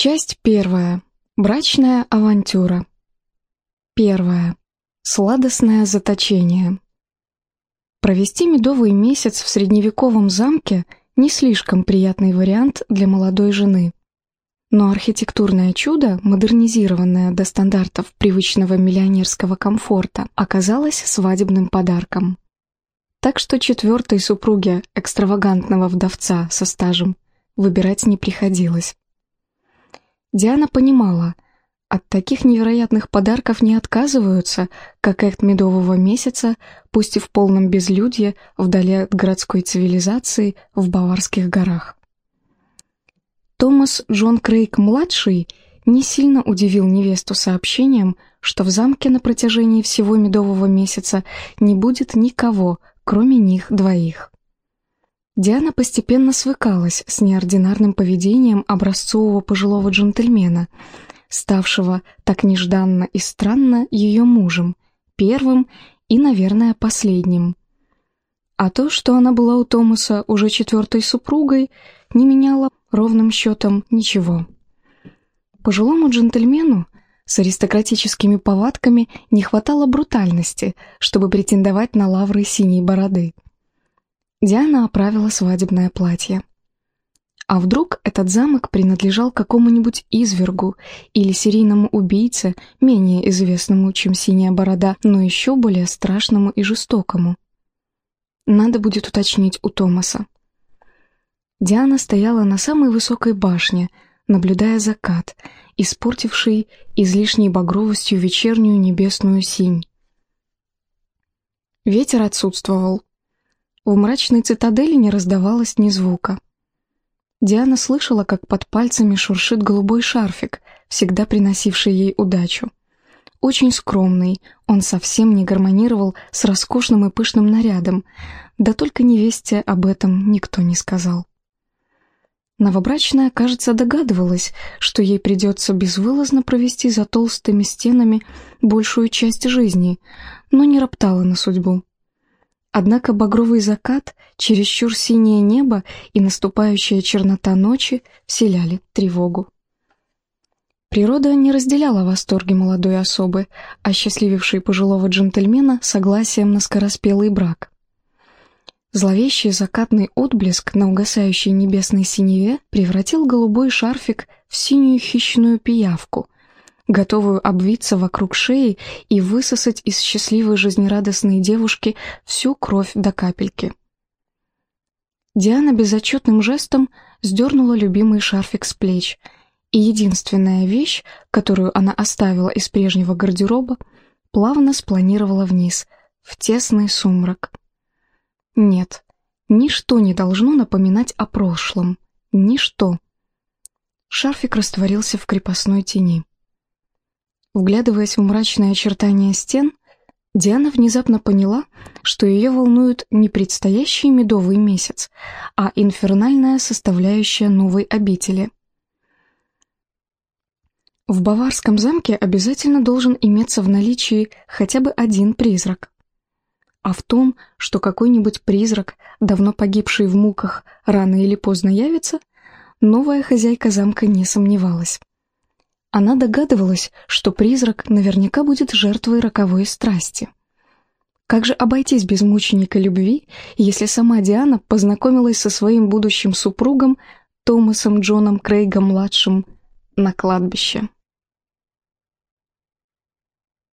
Часть первая. Брачная авантюра. Первая. Сладостное заточение. Провести медовый месяц в средневековом замке – не слишком приятный вариант для молодой жены. Но архитектурное чудо, модернизированное до стандартов привычного миллионерского комфорта, оказалось свадебным подарком. Так что четвертой супруге экстравагантного вдовца со стажем выбирать не приходилось. Диана понимала, от таких невероятных подарков не отказываются, как акт медового месяца, пусть и в полном безлюдье, вдали от городской цивилизации в Баварских горах. Томас Джон Крейг-младший не сильно удивил невесту сообщением, что в замке на протяжении всего медового месяца не будет никого, кроме них двоих. Диана постепенно свыкалась с неординарным поведением образцового пожилого джентльмена, ставшего так нежданно и странно ее мужем, первым и, наверное, последним. А то, что она была у Томаса уже четвертой супругой, не меняло ровным счетом ничего. Пожилому джентльмену с аристократическими повадками не хватало брутальности, чтобы претендовать на лавры синей бороды – Диана оправила свадебное платье. А вдруг этот замок принадлежал какому-нибудь извергу или серийному убийце, менее известному, чем Синяя Борода, но еще более страшному и жестокому? Надо будет уточнить у Томаса. Диана стояла на самой высокой башне, наблюдая закат, испортивший излишней багровостью вечернюю небесную синь. Ветер отсутствовал, в мрачной цитадели не раздавалось ни звука. Диана слышала, как под пальцами шуршит голубой шарфик, всегда приносивший ей удачу. Очень скромный, он совсем не гармонировал с роскошным и пышным нарядом, да только невесте об этом никто не сказал. Новобрачная, кажется, догадывалась, что ей придется безвылазно провести за толстыми стенами большую часть жизни, но не роптала на судьбу. Однако багровый закат, чересчур синее небо и наступающая чернота ночи вселяли тревогу. Природа не разделяла восторги молодой особы, осчастливившей пожилого джентльмена согласием на скороспелый брак. Зловещий закатный отблеск на угасающей небесной синеве превратил голубой шарфик в синюю хищную пиявку — готовую обвиться вокруг шеи и высосать из счастливой жизнерадостной девушки всю кровь до капельки. Диана безотчетным жестом сдернула любимый шарфик с плеч, и единственная вещь, которую она оставила из прежнего гардероба, плавно спланировала вниз, в тесный сумрак. Нет, ничто не должно напоминать о прошлом. Ничто. Шарфик растворился в крепостной тени. Вглядываясь в мрачные очертания стен, Диана внезапно поняла, что ее волнует не предстоящий медовый месяц, а инфернальная составляющая новой обители. В Баварском замке обязательно должен иметься в наличии хотя бы один призрак. А в том, что какой-нибудь призрак, давно погибший в муках, рано или поздно явится, новая хозяйка замка не сомневалась. Она догадывалась, что призрак наверняка будет жертвой роковой страсти. Как же обойтись без мученика любви, если сама Диана познакомилась со своим будущим супругом Томасом Джоном Крейгом-младшим на кладбище?